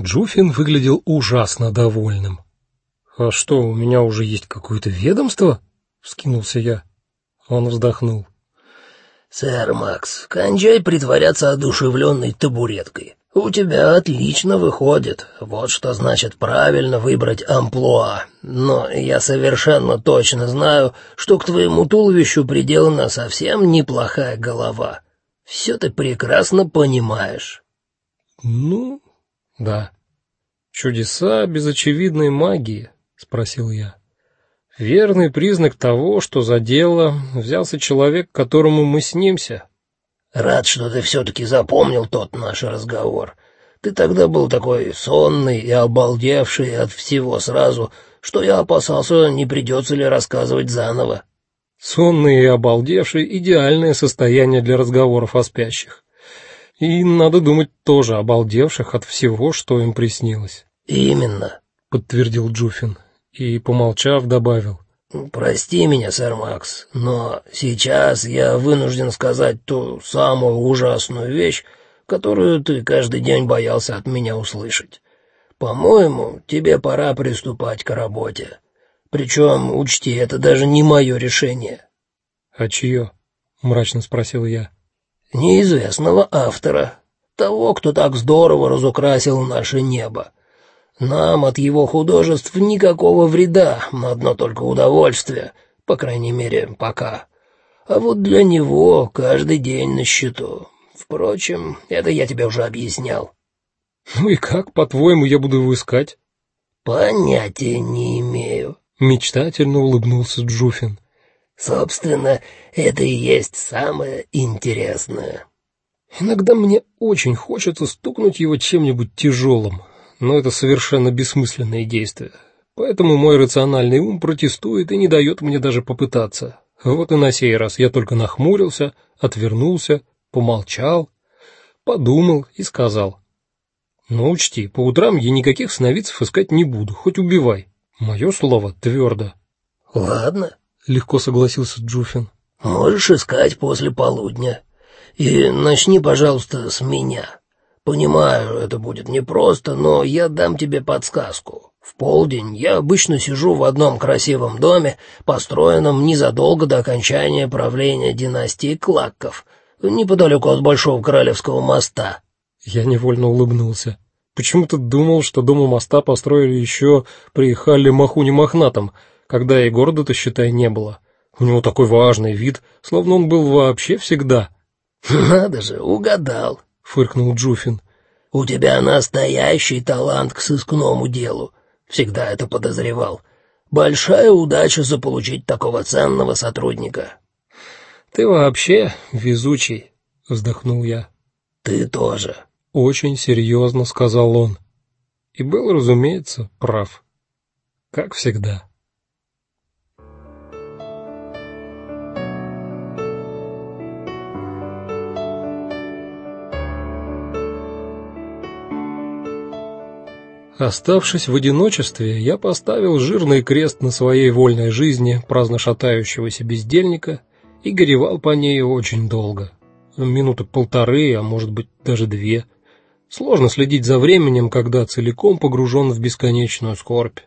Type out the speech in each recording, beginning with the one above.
Джуфин выглядел ужасно довольным. А что, у меня уже есть какое-то ведомство? вскинулся я. Он вздохнул. Сэр Макс, кончай притворяться одушевленной табуреткой. У тебя отлично выходит. Вот что значит правильно выбрать амплуа. Но я совершенно точно знаю, что к твоему туловищу приделана совсем неплохая голова. Все ты прекрасно понимаешь. Ну, да. Чудеса без очевидной магии, спросил я. Верный признак того, что за дело взялся человек, которому мы снимся. Рад, что ты все таки запомнил тот наш разговор. Ты тогда был такой сонный и обалдевший от всего сразу, что я опасался, не придется ли рассказывать заново. Сонный и обалдевший идеальное состояние для разговоров о спящих. И надо думать тоже обалдевших от всего, что им приснилось. Именно, подтвердил Джуфин и, помолчав, добавил: Прости меня, сэр Макс, но сейчас я вынужден сказать ту самую ужасную вещь, которую ты каждый день боялся от меня услышать. По-моему, тебе пора приступать к работе. Причем, учти, это даже не мое решение. А чье? мрачно спросил я. Неизвестного автора, того, кто так здорово разукрасил наше небо. Нам от его художеств никакого вреда, одно только удовольствие, по крайней мере, пока. А вот для него каждый день на счету. Впрочем, это я тебе уже объяснял. Ну и как, по-твоему, я буду его искать? Понятия не имею, мечтательно улыбнулся Джуфин. Собственно, это и есть самое интересное. Иногда мне очень хочется стукнуть его чем-нибудь тяжелым, но это совершенно бессмысленное действие. Поэтому мой рациональный ум протестует и не дает мне даже попытаться. Вот и на сей раз я только нахмурился, отвернулся, помолчал, подумал и сказал: "Ну учти, по утрам я никаких сновидцев искать не буду, хоть убивай. Мое слово твердо». Ладно, легко согласился Джуфин. Можешь искать после полудня. И начни, пожалуйста, с меня. Понимаю, это будет непросто, но я дам тебе подсказку. В полдень я обычно сижу в одном красивом доме, построенном незадолго до окончания правления династии Клакков, неподалеку от Большого Королевского моста. Я невольно улыбнулся. Почему-то думал, что дом у моста построили еще при Халле Махуне Мохнатом, когда и города-то считай не было. У него такой важный вид, словно он был вообще всегда. Надо же, угадал фыркнул Джуфин. У тебя настоящий талант к сыскному делу. Всегда это подозревал. Большая удача заполучить такого ценного сотрудника. Ты вообще везучий, вздохнул я. Ты тоже, очень серьезно сказал он. И был, разумеется, прав. Как всегда. Оставшись в одиночестве, я поставил жирный крест на своей вольной жизни праздно шатающегося бездельника и горевал по ней очень долго. Минуты полторы, а может быть, даже две. Сложно следить за временем, когда целиком погружен в бесконечную скорбь.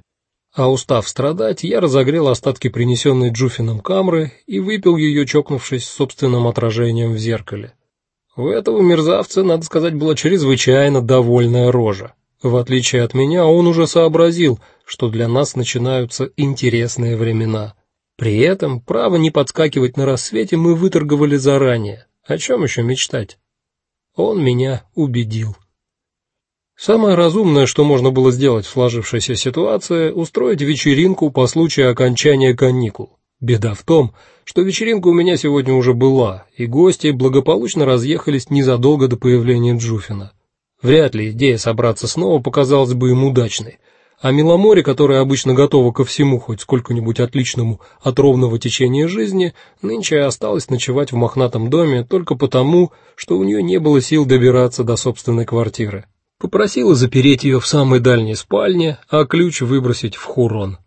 А устав страдать, я разогрел остатки принесенной Джуфином камры и выпил ее, чокнувшись с собственным отражением в зеркале. У этого мерзавца, надо сказать, была чрезвычайно довольная рожа. В отличие от меня, он уже сообразил, что для нас начинаются интересные времена. При этом право не подскакивать на рассвете мы выторговали заранее. О чем еще мечтать? Он меня убедил. Самое разумное, что можно было сделать в сложившейся ситуации, устроить вечеринку по случаю окончания каникул. Беда в том, что вечеринка у меня сегодня уже была, и гости благополучно разъехались незадолго до появления Джуфина. Вряд ли идея собраться снова показалась бы им удачной. А Миломоре, которая обычно готова ко всему хоть сколько-нибудь отличному от ровного течения жизни, нынче осталась ночевать в мохнатом доме только потому, что у нее не было сил добираться до собственной квартиры. Попросила запереть ее в самой дальней спальне, а ключ выбросить в хурон.